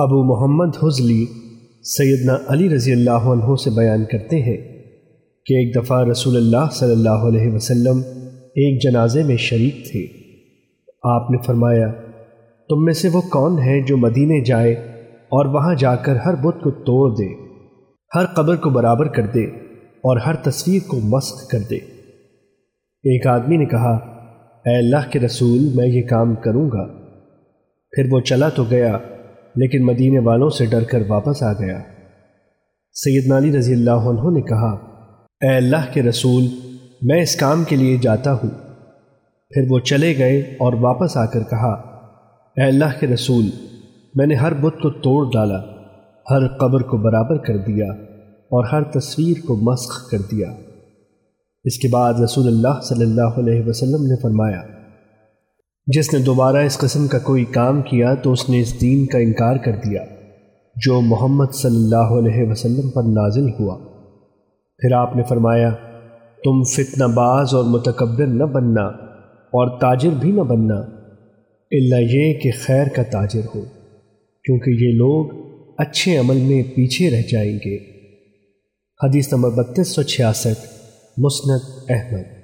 ابو محمد حزلی سیدنا علی رضی اللہ عنہ سے بیان کرتے ہیں کہ ایک دفعہ رسول اللہ صلی اللہ علیہ وسلم ایک جنازے میں شریک تھے۔ آپ نے فرمایا، تم میں سے وہ کون ہے جو مدینے جائے اور وہاں جا کر ہر بت کو توڑ دے، ہر قبر کو برابر کر دے اور ہر تصویر کو مسخ کر دے۔ ایک آدمی نے کہا، اے اللہ کے رسول، میں یہ کام کروں گا۔ پھر وہ چلا تو گیا۔ لیکن مدینے والوں سے ڈر کر واپس آ گیا۔ سید علی رضی اللہ عنہ نے کہا، اے اللہ کے رسول، میں اس کام کے لیے جاتا ہوں۔ پھر وہ چلے گئے اور واپس آ کر کہا، اے اللہ کے رسول، میں نے ہر بت کو توڑ ڈالا، ہر قبر کو برابر کر دیا اور ہر تصویر کو مسخ کر دیا۔ اس کے بعد رسول اللہ صلی اللہ علیہ وسلم نے فرمایا جس نے دوبارہ اس قسم کا کوئی کام کیا تو اس نے اس دین کا انکار کر دیا، جو محمد صلی اللہ علیہ وسلم پر نازل ہوا۔ پھر آپ نے فرمایا، تم فتنہ باز اور متکبر نہ بننا اور تاجر بھی نہ بننا۔ اللہ یہ کہ خیر کا تاجر ہو، کیونکہ یہ لوگ اچھے عمل میں پیچھے رہ جائیں گے۔ حدیث نمبر بتیس سو چھیاسٹھ، مسند احمد۔